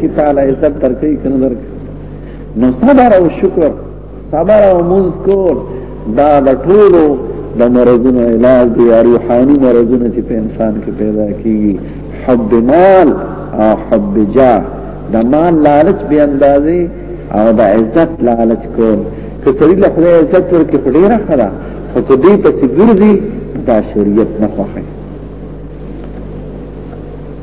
چې تعالی عزت درکې کنه درک نو صبر او شکر صبر او منز کول دا د ټولو د مرزونو علاج دی یا روحاني مرزونه چې په انسان کې پیدا کیږي حب مال او حب جاه د مال لالچ به اندازې او د عزت لالچ کول که سړي له خدای عزت ورکړي په ډیره خره خو که دوی پسې ګرځي دا شریعت نه خوښوي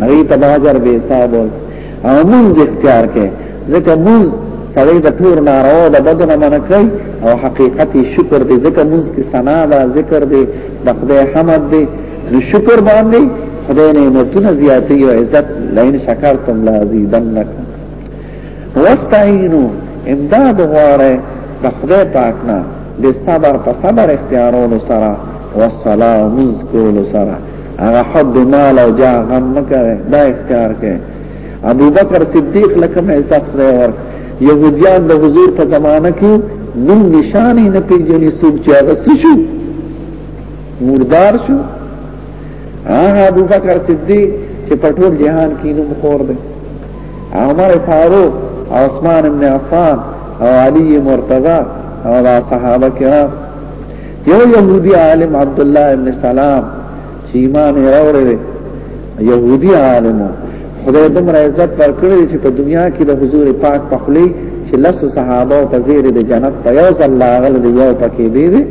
هغه تبا اجر به حساب او منځ اختیار کې ځکه منځ سړی د ټول ناروا د بدن منع کوي او حقیقت شکر دی ځکه منځ کې ثنا ده ذکر دی د خدای حمد دی نو شکر باندې خدای نعمتونه زیاتې او عزت لئن شکرتم لازیدنکم واستعینوا امداد غواړئ د خدای پاک نه د صبر په صبر اختیارولو سره والصلاه مذکور سره هغه حب مال او جاه غم مکره دا اختیار کړي ابو بکر صدیق لکه مې حساب خدای ور يهوديان د حضور په زمانه کې نن نشانه نه پیژني څوک چې هغه شو مردار شو هغه ابو بکر صدیق چې په ټول جهان کې نوم خور دی عمر فاروق عثمان بن عفان او علی مرتضی او صحابه کرام یو يهودي عالم عبد الله ابن سلام چې ایمان یې راوړل يهودي عالم خدای دومره عزت ورکړي چې په دنیا کې د حضور پاک په خلی چې لس صحابه په زیر د جنت په یو ځل لاغل دی یو پکې دی دی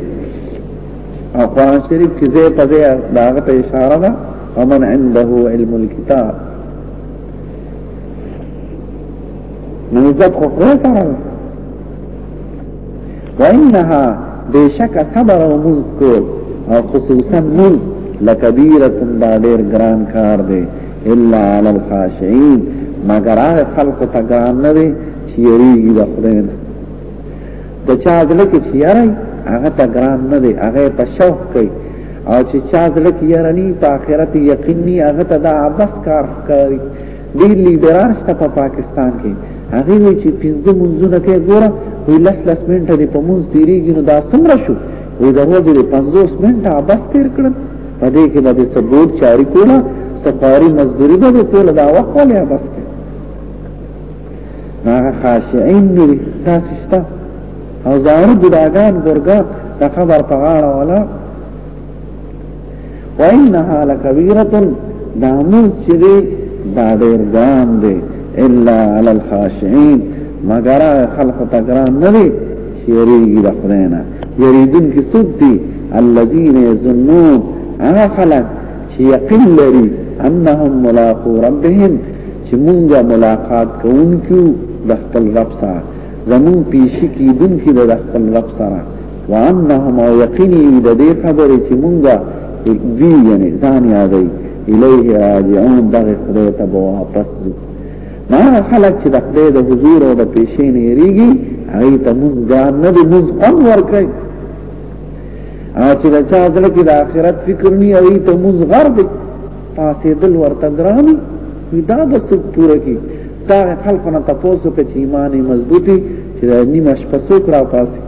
او قرآن شریف کې زه په دې داغه ته اشاره ده ومن عنده علم الكتاب نو عزت خو خدای سره وانها بشک صبر او مز کول او خصوصا مز لکبیره دا ډیر ګران کار دی الا علی الخاشعين مگر هغه خلق ته ګران نه وي چې یریږي د خدای نه د چا ځل کې چې یاري هغه ته ګران نه دی هغه په شوق کوي او چې چا ځل کې یارني په آخرت یقیني هغه ته دا عبس کار کوي دی لیډران شته په پاکستان کې هغه وی چې پنځه منځونه کې ګوره وی لس لس منټه دی په منځ تیریږي نو دا څومره شو وی د ورځې 50 منټه بس تیر کړل په دې کې به سبوت چاري کوله سفاری مزدوری به ټول دا وخت ولې بس کې هغه خاشعين دي تاسو شته او زاړه ګډاګان ګورګا د خبر په غاړه ولا وانها لکبیره دا موز چې دی دا ډیر ګران دی الا علی الخاشعين مگر خلق تګران نه دی چې یریږي د خدای نه یریدون کې څوک دي الذين يظنون هغه خلک چې یقین لري انهم ملاقو ربهم چې مونږه ملاقات کوونکو د خپل رب سره زمون پیشي کیدونکو د خپل رب سره وانهم او یقینی د دې خبرې چې مونږه دوی یعنی ځان یادې الیه راجعون دغه خدای ته به واپس ځو ما خلق چې د خدای د حضور او د پیشې نه یریږي هغه ته مونږ ځان نه دې مونږ قم ورکړي او چې دا چا دل کې د آخرت فکر نه هغه ته مونږ غر دې پاسې دل ورته ګرامي دا بس پوره کی دا خلقونه تاسو کې چې ایمان مضبوطی چې نیمه شپه سوک را پاسي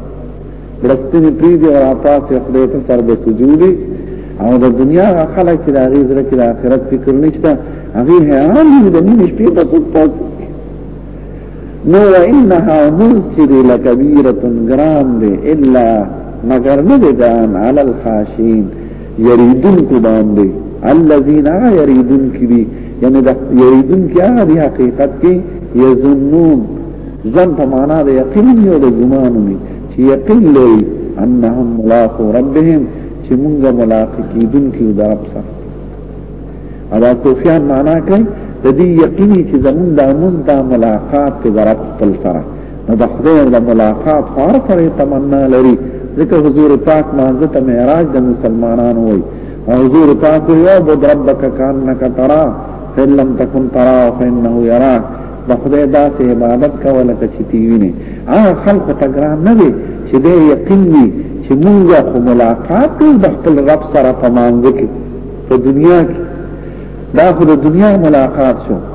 لستنی پریدی او اپاسی خدای په سر به سجودی او د دنیا خلک چې د هغې زړه کې د آخرت فکر نشته هغې حیران دي د نیمې شپې په څوک پاسي نو وانها منز چې دی لکبیرة ګران دی الا مگر نه دی ګران علی الخاشین یریدون کو باندې الذين یریدون کی دی یعنی دا یریدون کی هغه دی حقیقت کې یظنون ځن په معنا د یقین یو د ګمان وي چې یقین لري انهم ملاقات ربهم چې موږ ملاقات کیدون کې د رب سره ادا سفیان معنا کوي د دې یقیني چې زمونږ د موږ د ملاقات کې د رب خپل سره نو د خدای د ملاقات خار سره تمنا لري ځکه حضور پاک مانځه ته معراج د مسلمانانو وي او حضور پاک یو بود ربک کانک ترا فین لم تکن ترا فینه یرا د خدای داسې عبادت کوله چې تیوینه هغه خلق ته ګران نه وي چې دې یقین وي چې موږ خو ملاقات کوو د خپل رب سره په مانځ کې په دنیا کې دا خو د دنیا ملاقات شو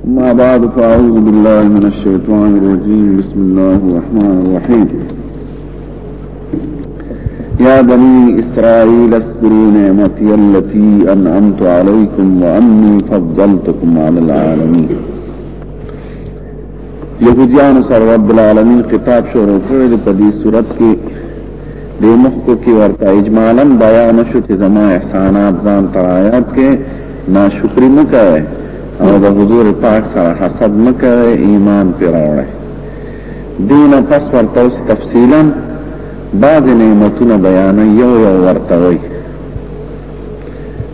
أما بعد فأعوذ بالله من الشيطان الرجيم بسم الله الرحمن الرحيم يا بني إسرائيل اذكروا نعمتي التي أنعمت عليكم وأني فضلتكم على العالمين يهوديان سره رب العالمین خطاب شروع کړی په دې صورت کې دې مخکو کې ورته اجمالا بیان شو چې زما احسانات ځان ترایات کې ناشکری مکوي او د حضور پاک سره حسد مکوي ایمان پر راوړي دینه پس ورته اوس تفصیلا بعض نعمتونه بیان یو یو ورته وي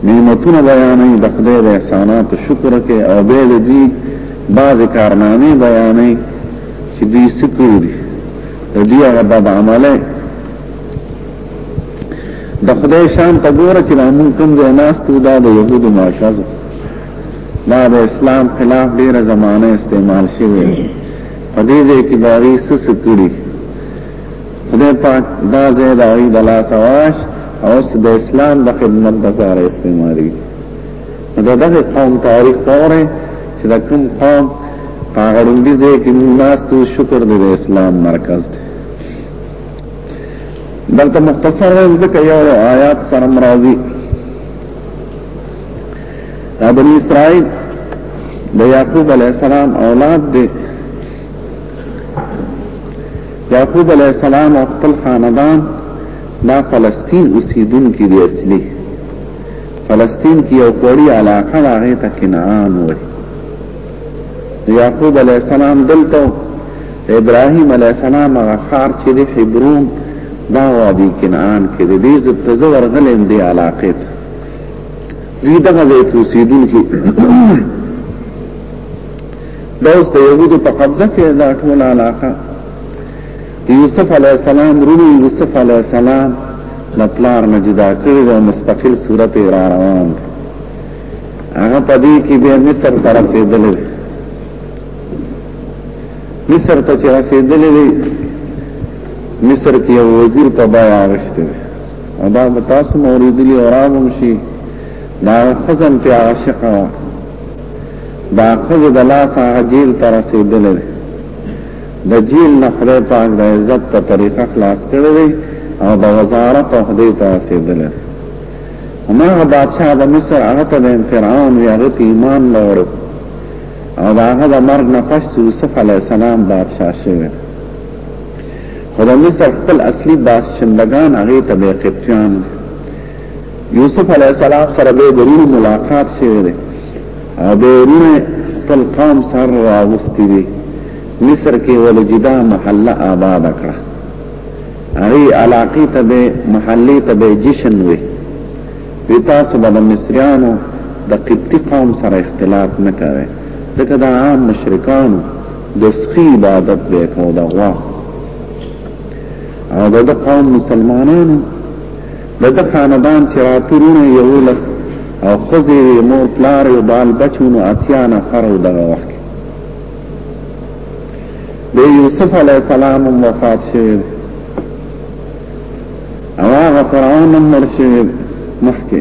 نعمتونه بیان د خدای د احسانات شکر کې او به دې بعض کارنامې بیانې چې دې سکو دي دې هغه بد عمله د خدای شان ته ګوره چې موږ کوم ځای ناستو دا د يهودو معاشزه دا د اسلام خلاف ډیره زمانه استعمال شوی په دې ځای کې باغی سس کړی خدای پاک دا ځای د عید الله سواش او د اسلام د خدمت لپاره استعمالي دا دغه قوم تاریخ پوره چې دا کوم قوم هغه لومبي ځای کې ناس ته شکر دی د اسلام مرکز دی دلته مختصر وایم ځکه یو آیات سره مرাজি دا بنی اسرائیل د یعقوب علی السلام اولاد دی یعقوب علی السلام او خپل خاندان دا فلسطین اوسیدونکي دي اصلي فلسطین کې یو کوړی علاقه ده هغه ته کنعان وایي یعقوب علی السلام دلته ابراهیم علی السلام هغه خار چې د حبرون دا وادي کنعان کې د دې زبتزه ورغلم دی علاقه ته دوی دغه ځای کې اوسېدونکي دا اوس د یهودو په قبضه کې دا ټول علاقه یوسف علی السلام رونی یوسف علی السلام له پلار نه جدا کړی او مستقل صورت را روان دی هغه پدې کې به مصر ته رسیدل مصر ته چې رسیدل دی مصر کې یو وزیر په بیا غشته دی او دا به تاسو موریدلی او رامم شي دا خزن په عاشق و دا خزه د لاس هغه جیل ته رسیدل دی د جیل نه خدای پاک د عزت په طریقه خلاص کړی دی او د وزارت عہدې ته رسېدلی هماغه بادشاه د مصر هغه ته د فرعون وی هغه ته ایمان راوړو او د هغه د مرګ نه پس یوسف علی السلام بادشاه شوی خو د مصر خپل اصلي بادشاهندگان هغه ته به قبطیان یوسف علی السلام سره به ضرور ملاقات شوی دی ادورونه خپل قوم سره راوستي دي مصر کې ول جدا محله آباد کړه هغه علاقې ته به محله ته به جشن وي وی تاسو به د مصریانو د قبطي قوم سره اختلاط نه کوي ځکه دا عام مشرکانو د سخی عبادت به کو دا غوا او دا, دا قوم مسلمانانو د ده خاندان چې راتورونه یولس او ښځې یې مور پلار یې بال بچو نو اتیا نفر و دغه وخت کې د یوسف علیه السلام هم وفات شوی دی او هغه فرعون هم مړ شوی مخکې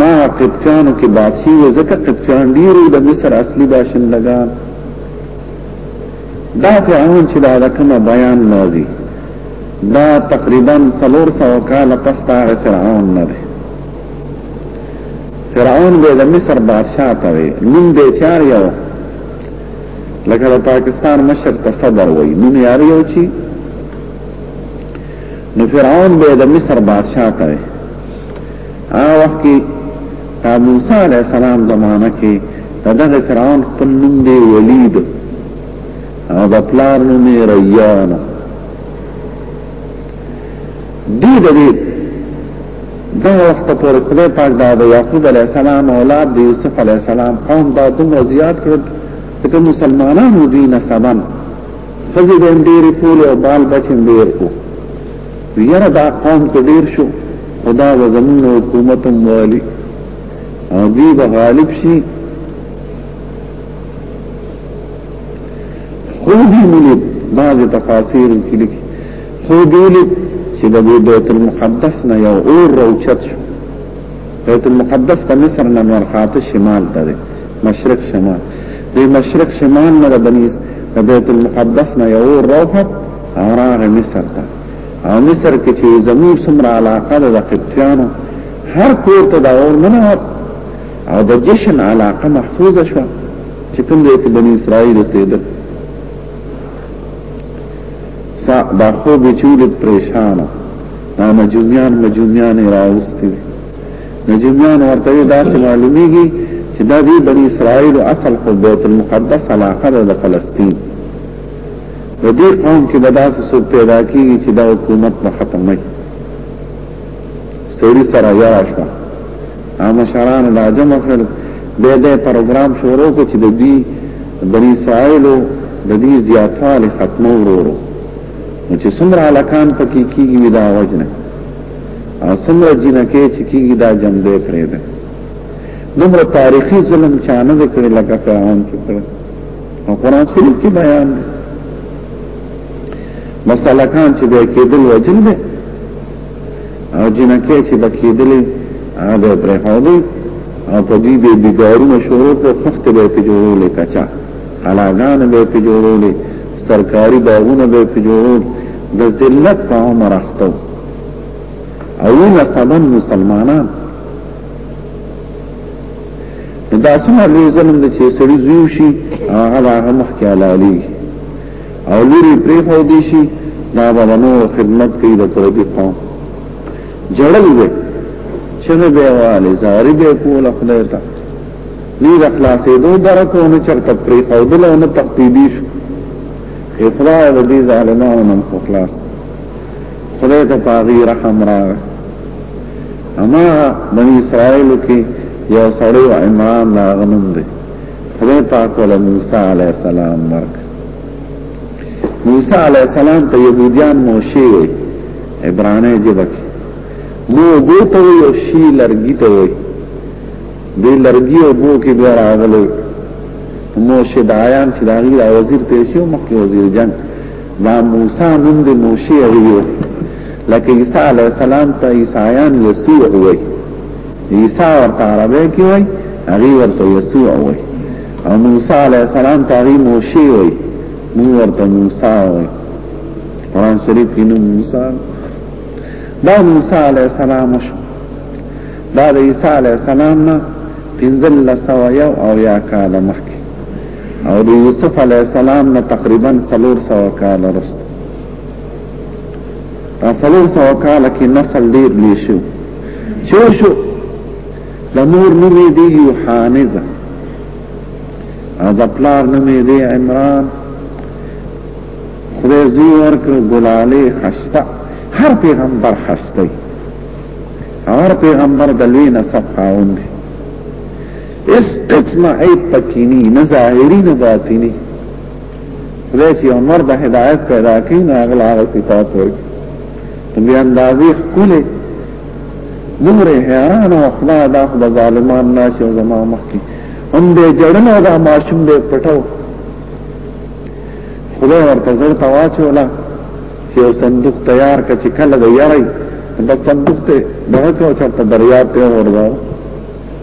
ما قبطیانو کې بادشي و ځکه قبطیان ډېرو د مصر اصلي باشندګان دا فرعون چې دا کوم بیان نازي دا تقریبا څلور سوه کاله پس د هغه فرعون نه دی فرعون به د مصر بادشاه ته وي نوم دی چار یو لکه د پاکستان مشر ته صدر وي نوم یې یو چی نو فرعون به د مصر بادشاه ته وي هغه وخت کې موسی علی السلام زمانہ کې دغه فرعون خپل نوم دی ولید او د پلار نوم یې ریان دی د دې دا وخت پر خدای پاک دا د یعقوب علی السلام اولاد د یوسف علی السلام قوم دا دومره زیات کړ چې مسلمانانو دینه سبن خزی د ډېر کول او بال بچم ډېر کو یره دا قام ته ډیر شو خدا و زمون حکومت موالی او دی به غالب شي خو دی مولید بعض تفاسیر کې لیکي خو دی لید چې د بیت المقدس نه یو اور روچت شو بیت المقدس ته مصر نه نور خاطر شمال ته مشرق شمال دی مشرق شمال نه د بنی د بیت المقدس نه یو روحت او راغه مصر ته او مصر کې چې زموږ سمره علاقه ده د قبطیانو هر کور ته دا اور نه نور او د جشن علاقه محفوظه شو چې کوم ځای کې بنی اسرائیل اوسېدل سا دا خو به چولې پریشان دا مجومیان مجومیان راوستي مجومیان ورته دا څه معلومیږي چې دا دی بنی اسرائیل اصل خو بیت المقدس علاقه ده د فلسطین د دې قوم کې به داسې څوک پیدا کیږي چې دا حکومت به ختم نه کړي سړي سره یا شو هغه مشران لا جمع کړل به دې پروګرام شروع کو چې د دې بني سائلو د دې زیاتواله ختمو ورو نو چې څومره علاقان پکې کیږي دا وجنه او څومره جنکه چې کیږي دا جمع دې فريده دومره تاریخي ظلم چانه کړی لکه فرعون چې کړی نو قران شریف کې بیان دی مساله کان چې به کېدل وجل دی او جنکه چې به کېدل هغه پر هودي او په دې دې بګارونه شروع په خخت به په جوړول کچا علاګان به په جوړول سرکاري باغونه به په جوړول د ذلت په عمر اختو او نه سبن مسلمانان دا څنګه لوی ظلم دی چې سړی زیو شي هغه هغه مخ کې علالي او لوري پرې خو دی شي دا به نو خدمت کوي د پردي قوم جړل دی چې به والي زاري به کول خدای ته نه د خلاصې دوه درکو نه چرته پرې خو دل نه تقدیدی شو اخلاص د دې ظالمانو نن خلاص خدای ته پاغي رحم راغی اما بنی اسرائیل کې یو سړی عمران دا غنم دی خدای پاک ول موسی علی السلام ورک موسی علی السلام ته یهودیان موشی وي عبرانه جبک مو بو ته یو شی لرګی ته وي دی لرګي او بو کې بیا راغلی مو شدایان چې دا غیر وزیر پیسې او مخکې وزیر جنگ دا موسی نوم د موشی ویو لکه عیسی علی السلام ته عیسایان یسوع وای عیسی ورته عربی کې وای هغه ورته یسوع وای او موسی علی السلام ته هغه موشی وای مو ورته موسی وای قرآن شریف کې نوم موسی دا موسی علی السلام شو دا د عیسی علی السلام نه پنځل لسو یو او یا کاله مخکې او د یوسف علی السلام نه تقریبا 300 کال وروسته په 300 کال کې نسل ډیر لوی شو چې شو د مور نوم دی یوحانزه او د پلار نوم دی عمران خدای زوی ورکړ ګلاله خسته هر پیغمبر خسته هر پیغمبر د لوی نسب خاوند دی اس قسم عیب پکینی نه ظاهری نه باطینی خدای چې عمر د هدایت پیدا کین اغلا هغه صفات ورکړي بیا اندازې خپل نور حیران او خدا دا خو ظالمان ناشي او زما مخ کې هم دې جړن او دا ماشوم دې پټاو خدای ورته زړه تواچولا چې یو صندوق تیار کړي چې کله د یاري د صندوق ته دغه کو چرته دریاب ته ورغاو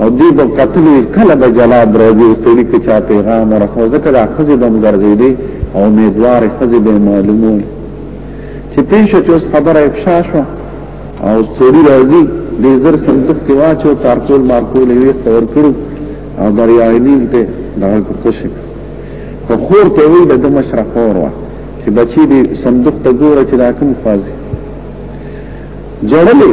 او دې په قتل کله به جلاد راځي او سړي کې چا پیغام ورسو ځکه دا خزه به مګرځي دي او امیدوار خزه به معلومو چې پیښه چې اوس خبره افشا شو او سړي راځي دې زر صندوق کې واچو تارکول مارکول یې خبر کړو او دریاینی ته دا کوشش خو خور ته وی د مشرق اور وا چې بچی دې صندوق ته ګوره چې دا کوم فاضي جوړلې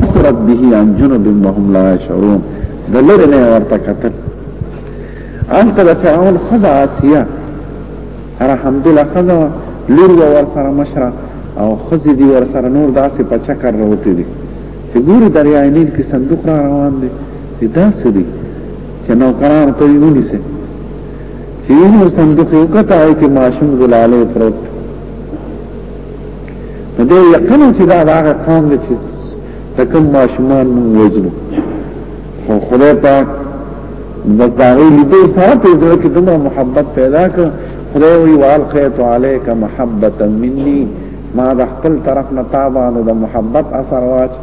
بصرت به عن جنوب وهم لا يشعرون د لری نه ورته کتل انت د فرعون خزا اسیا الحمد لله خزا لور ور سره مشره او خزې دی ور سره نور داسې په چکر راوتی دي چې ګوري دریای نیل کې صندوق را روان دي دا څه دي چې نو قرار ته یې ونیسه چې یو صندوق یو کته آی کې ماشوم ګلاله پروت دې یقین چې دا هغه قوم دی چې تکم ماشومان مونږ وجنو خو خدای پاک بس دا غي لیدو سره په زړه کې دومره محبت پیدا کړ خدای وی والقیت علیک محبتا مني ما د خپل طرف نه تابانو د محبت اثر واچ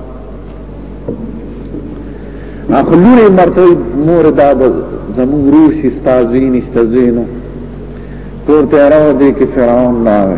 اخلور مرتوی مور دا زمون روسی ستازوین استازوینو تور تیراو دی که فرعون ناوی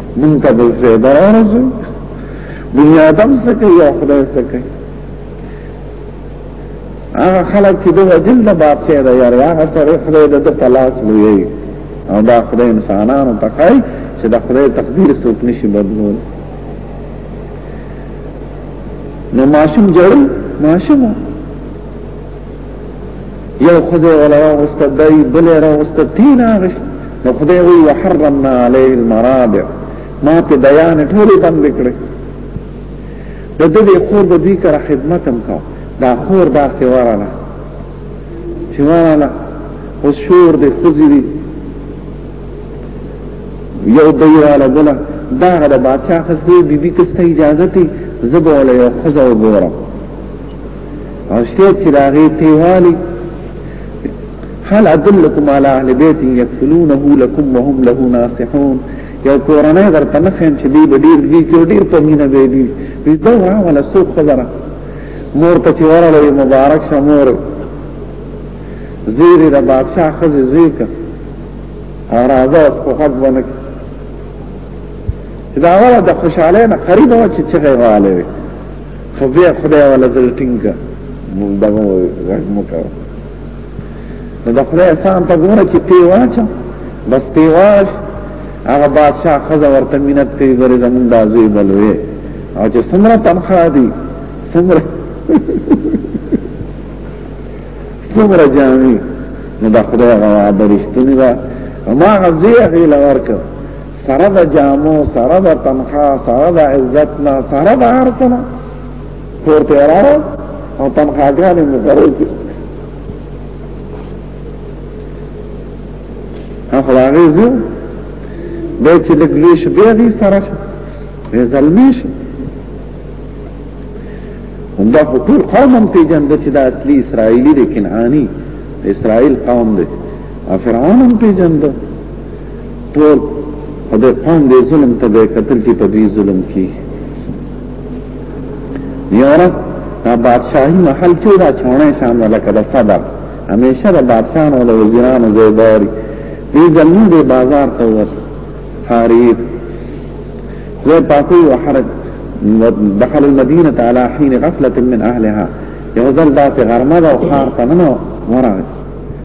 من کا د زیدار ارزو بنی آدم سکه یا خدای سکه هغه خلک چې دغه دل د بادشاہ دی یاره هغه سره خدای د پلاس لوی او دا خدای انسانانو ته کوي چې د خدای تقدیر څوک نشي بدلول نو ماشوم جوړ ماشوم یو خدای ولا واغسته دای بل راغسته تین اغشت نو خدای وی وحرمنا علیه المرابع ما ته بیان ټول بند کړی د دې خور د دې کار خدمت هم کا دا خور دا سیواراله سیواراله اوس شور د خزری یو دیواله بلا دا د بادشاہ خسته بیبي کسته اجازه ته زبوله یو خزو ګورم او شته چې راغی تیوالی هل ادلکم علی اهل بیت یکفلونه لكم وهم له ناصحون یو کورنۍ درته نه خیم چې دی به ډیر دی چې ډیر په مینه به دی وی دا واه ولا سوق خبره مور ته چې ورغله مبارک شه مور زیر د بادشاہ خزه زیک او راځه اس کو حق باندې چې دا وره د خوشاله نه قریب و چې څه غواړي خو بیا خدای ولا زل ټینګ مونږ دغه غږ مو کاوه نو د خدای احسان ته ګوره چې تی واچه بس تی واچ هغه بادشاه خزه ورته مینت کوي ګورې زمونږ دا زوی بلوې او چې څومره تنخواه دي څومره څومره جامي نو د خدای هغه وعده رښتونې ده ما هغه زوی هغې له ورکړ سره د جامو سره د تنخوا سره د عزت نه سره د ارتنا پور تیرار او تنخواګانې مقرر کړي هغه راغی زه به چې د ګلیش بیا دي سره شي به زلمی شي دا خو ټول قوم هم پیجند چې دا اصلي اسرائیلی دی کنعانی اسرائیل قوم دی فرعون هم پیجند ټول په دې قوم دې ظلم ته به قتل چې په دې ظلم کې یارس دا بادشاہی محل چې دا چونه شان ولا کده صبر همیشه د بادشاہانو او وزیرانو ځای بوري دې زمون دې بازار ته ور خرید زه پاتې او حرج دخل المدينه على حين غفله من اهلها یو ځل داسې غرمه او خار ته نه ورغی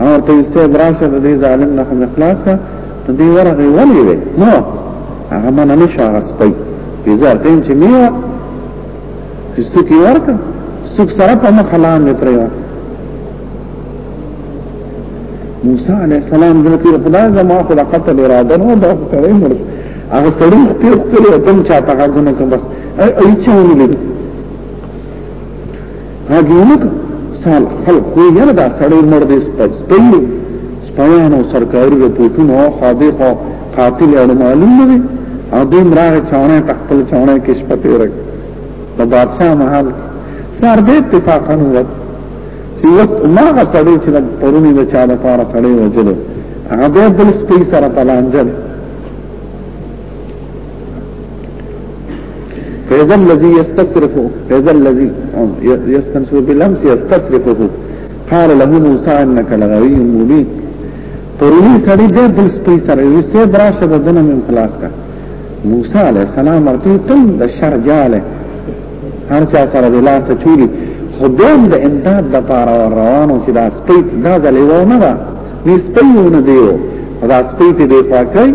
او ته یې سه براشه د دې ظالم نه هم اخلاص کا ته دې ورغه ولې وې نو هغه من نه شو هغه سپي دې زار تین چې میو چې سکی ورکه سک سره په مخ لان نه پریو موسی علیہ السلام د پیر خدای زما خو د قتل اراده نو دا سره مړ هغه سړی خپل خپل دم چاته غوونه کوم بس ای چې ونی هغه نه سال خلق خو یې نه دا سړی مړ دی سپیو سپیانو سرکاري رپورټونو او خاده خو قاتل اړ معلوم نه وي او دې مرغه چاونه تخپل چاونه کې شپه تیر د بادشاہ محل سر دې اتفاقا وت چې وت ما غتړې چې د پرونی د چا د پاره سړی وځل هغه دې بل سپی سره پلانجل فإذا الذي يستصرفه فإذا الذي يستنسو بالأمس يستصرفه قال له موسى أنك لغوي مبين پرونی سړی دې بل سپي سره یو سه براشه بدن من خلاص کا موسی علی السلام ورته تم د شر جاله هر چا سره د لاس چوری خدام د امداد د پاره روانو چې دا سپي دا ځلې و نه دا نسپي و نه دیو دا سپي دې پاکي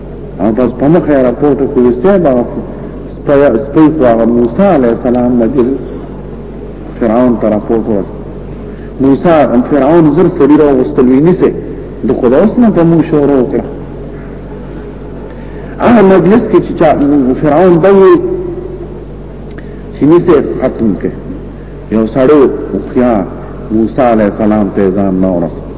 او بس په مخه راپورټ کوي صاحب هغه سپي خو هغه موسی علی السلام نه جل فرعون ته راپورټ ور موسی ان فرعون زر سړي را وستلوي نسه د خدا اوس نه په موږ شروع وکړه هغه مجلس کې چې فرعون دوی چې نسه ختم کړي یو سړی خو موسی علی السلام ته ځان نه ورسول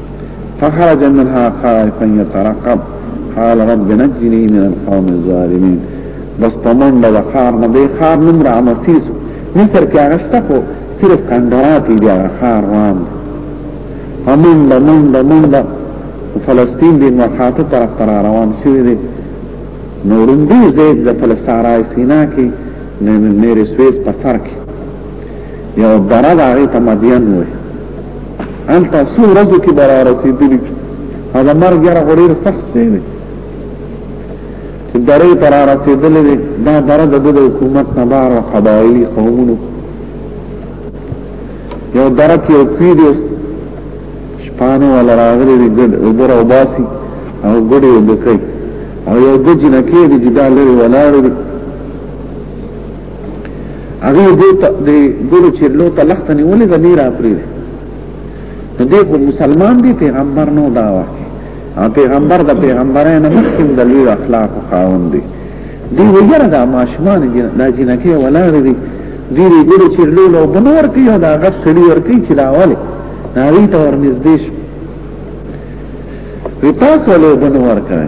فخرج منها خائفا يترقب قال رب نجني من القوم الظالمين بس پمن د خار نه به خار نن را مسیس مصر کې هغه شته خو صرف کندرات دی هغه خار روان همون د نن د نن د فلسطین د مخاطب طرف تر روان شوی دی نورندی زید د فلسطین سینا کې نه نه رسویس په سر کې یو درا د هغه ته مدین وای انت سو رزو کی برا رسیدلی هذا مرګ یره غړیر سخت شي دی چې درې تر رسیدلې دی دا دره د حکومت نه بار او قبایلی قومونو یو دره کې یو کوي دی شپانه ولا راغلي دی ګډ وګره او باسي او ګډي وبکې او یو د جنکې دی جدا لري ولاړ دی هغه دې ته دې ګورو چې لو ته لخت نه ولې د نیر اپریل نو دې خو مسلمان دي پیغمبر نو دا واکه او پیغمبر د پیغمبرانو مخکې د لوی اخلاق خاوند دي دی ویره دا ماشمان دا جنکه ولا دی دی دی ګورو چې لو لو بنور کې یو دا غف سړي ور کې چې دا والي ناری ته ور نږدې شو وی تاسو له بنور کړئ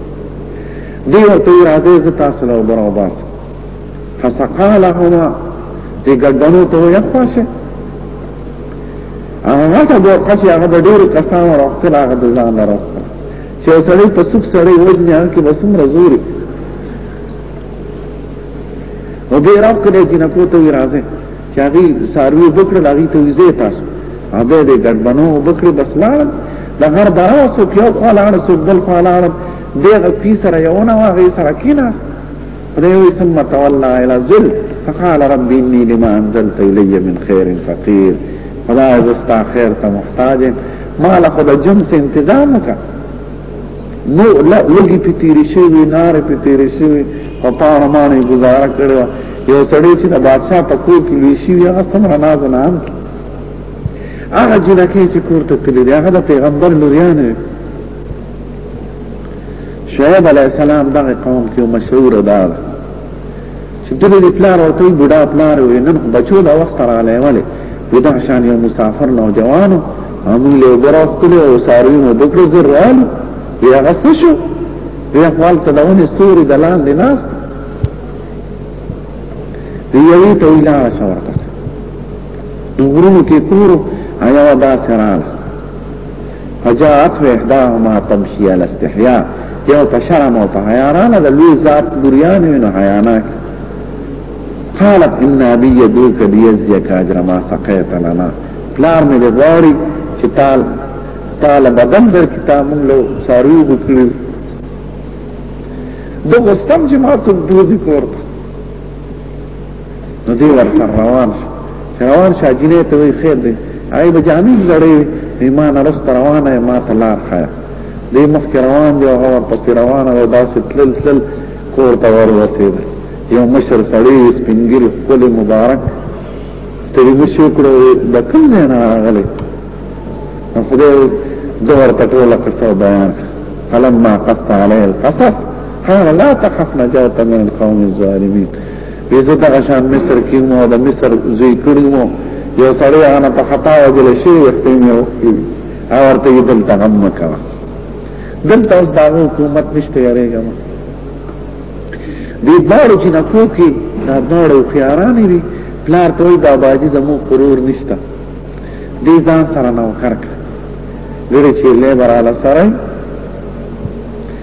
دی ورته راځي زه تاسو له وبره وباس فسقالهما دی ګډنو ته یو خاصه هغه ته د قصې هغه د ډېر کسان راوخته هغه د ځان راوخته چې سړی په سوق سړی وځنه هغه کې بسم رزوري او دې راو کړې جنکو ته راځي چې هغه ساروی وکړل هغه ته ویزه تاسو هغه دې ګډبنو وکړي بس لاړ د غر براسو کې یو خو لاړ سو بل خو لاړ دغه پی سره یو نه هغه سره کیناس پدوی ثم تولى الى ذل فقال رب اني لما انزلت الي من خير فقير فلا استاخرت محتاج ما لقد جنس انتظامك نو لږی په تیری شوی نار په تیری شوی په پاره باندې گزاره کړو یو سړی چې د بادشاہ په کور کې لوي شي هغه سمره ناز نه هم هغه جنکه چې کور ته تللی دی هغه د پیغمبر لوریان شعیب علی السلام دغه قوم کې مشهور ده چې دغه د پلار او ته بډا پلار وي نن بچو دا وخت را لایواله ودا شان یو مسافر نوجوانو هم له غره خپل او ساروی مو دکړو زرال یا غس شو یا خپل تداونه سوري دلان دی ناس یوی ته ویلا شو ورته نو غرونو کې کورو آیا دا سرال فجاءت وحداهما تمشي على استحياء یو په شرم او په حیا رانه د لوی ذات بریان وینو حیانا قالت ان ابي يدوك ليجزيك اجر ما سقيت لنا پلار مې غواړي چې تال تال بدن در کتاب موږ له ساروي وکړو دغه ستم چې ما څو دوزي کوړ نو دی ورسره روان شو چې روان شو جنې ته وی خیر دی هغه به جامې زړې ایمان رست روانه ما ته لار خایا دی مخکې روان دی هغه ورپسې روانه او داسې تلل تلل کور ته ور ورسېده یو مشر سړی سپینګیر خپل مبارک ستړي مشو کړو د کوم ځای نه راغلی خدای دور تطول قصه بیان فلما قص عليه القصص قال لا تخف نجوت من القوم الظالمين ویزه د غشان مصر کې مو د مصر زوی کړی مو یو سړی هغه په خطا وجل شي وخته مې او او ورته یې دلته غم وکړه دلته اوس دا حکومت نشته یریږم دې بارو چې نه کوکي دا بارو خياران دي پلار ته دا باجی زمو قرور نشته دې ځان سره نو کرک لري چې لیبر علی سره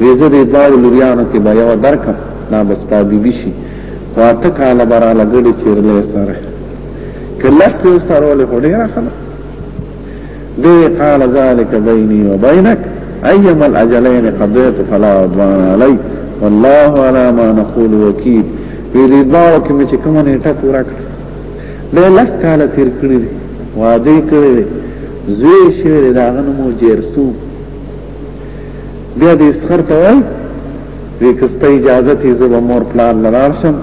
ویزه دې داو لوریانو کې به یو درکم دا بستا بیبي شي خو اته کاله به راله ګډې چیرلې سره که لس به وسرولې خو ډېره ښه ده دی قال ذلك بيني وبينك أيما الأجلين قضيت فلا عدوان علي والله على ما نقول وكيل ویلی باو کې مې چې کومه نیټه پورا کړ به لس کاله تیر کړی واده کړی زوی شوی داغه نوم جیرسو بیا دې اسخر ته وای دې کسته اجازه تی زو مور پلان لرارشم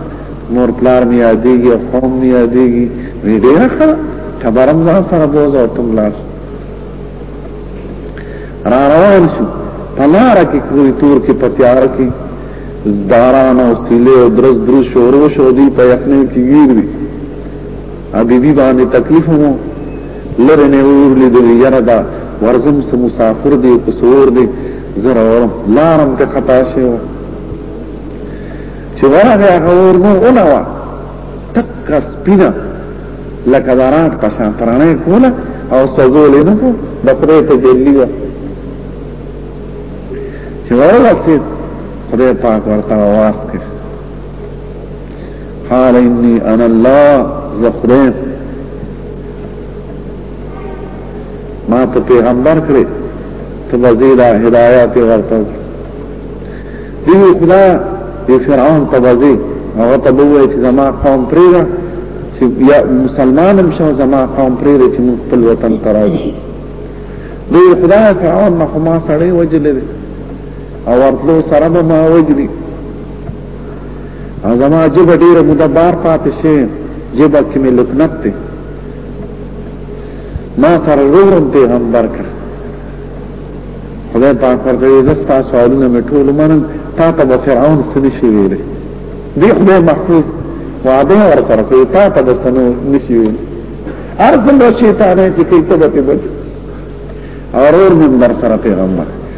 مور پلار می یادېږي قوم می یادېږي وی ډېر خره خبرم ځان سره بوزو تم لار را روان شو پلار کې کوی تور کې پتیار کې داران او سیله او درز درز شورو شو دی په یخنې کې ګیر وی ابي بي باندې تکلیف مو لره نه ور لیدل یره دا ورزم سم مسافر دی په سور دی زره ورم لارم ته خطا شو چې ورغه هغه ور نو اونوا تک سپینا لکه دارات پشان ترانه کوله او سوزول نه کو د خدای ته جلی و چې ورغه سید خدای پاک ورته واس کړ قال اني انا الله زخرين ما ته پیغمبر کړې ته وزیر هدایت ورته دی خدا دی فرعون ته وزیر هغه ته وایي چې زما قوم پرېږه چې یا مسلمان هم شو زما قوم پرېږه چې موږ خپل وطن ته راځو دی خدا فرعون نه خو ما سړی وجلې او ورتلو سره به ما وجلې ازما جب ډیر مدبار پاتې شي جب کې مې لکنت ته ما سره روان ته هم برکه خدای پاک ورته زستا سوالونه مې ټول منن تا ته به فرعون سړي شي ویلې دی خدای محفوظ وعده ورته کوي تا ته به سنو نشي ویلې ارسل شیطانه چې کیته به بچ اور اور من در سره پیغمبر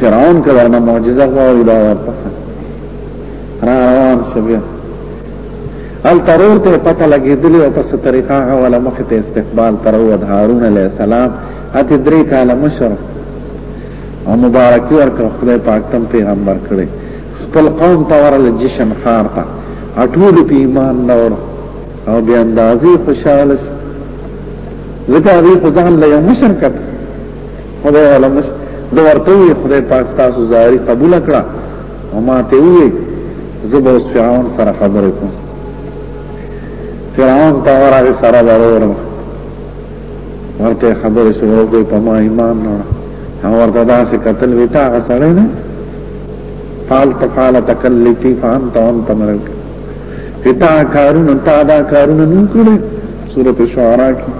فرعون که درنه معجزه غواړي دا ورپسه را روان شو بیا ال ترور ته پته لګېدلې او پس طریقه هغه ولا مخ ته استقبال تر ود هارون علی السلام اته درې کاله مشر او مبارکي ورکړه خدای پاک تم پیغمبر کړي خپل قوم ته ورل جشن خار ته اټول په ایمان نور او بیا اندازې خوشاله شو ځکه هغه خدان له یو مشر کړ خدای والا مش دا ورته وي خدای پاک تاسو ظاهري قبول کړه او ما ته وي زب اوس فرعون سره خبرې کوم فرعون دا ورغه سره ضرور ورته خبرې شروع کوي په ما ایمان نه هغه ورته دا څه قتل ویتا هغه سره نه قال تقال تکلتی فانت انت مرک فتا کارون تا دا کارون نو کړې سورته شعراء کې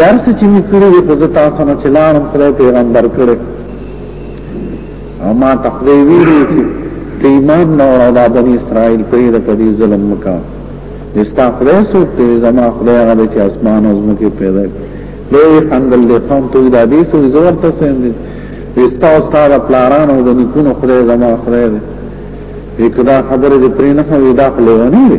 یار څه چې می کړی په زه تاسو نه چلانم خدای پیغمبر کړی او ما تقدیر ویلی چې ته ایمان نه اورا د بنی اسرائیل پرې د کدی ظلم مکا استا خدای سو ته زما خدای هغه چې اسمان او زمکه پیدا لوی خندل له قوم ته د دې سو زور ته سم دي استا او ستاره پلاران او د نکونو خدای زما خدای دی کدا خبره دې پرې نه وې دا خلونه نه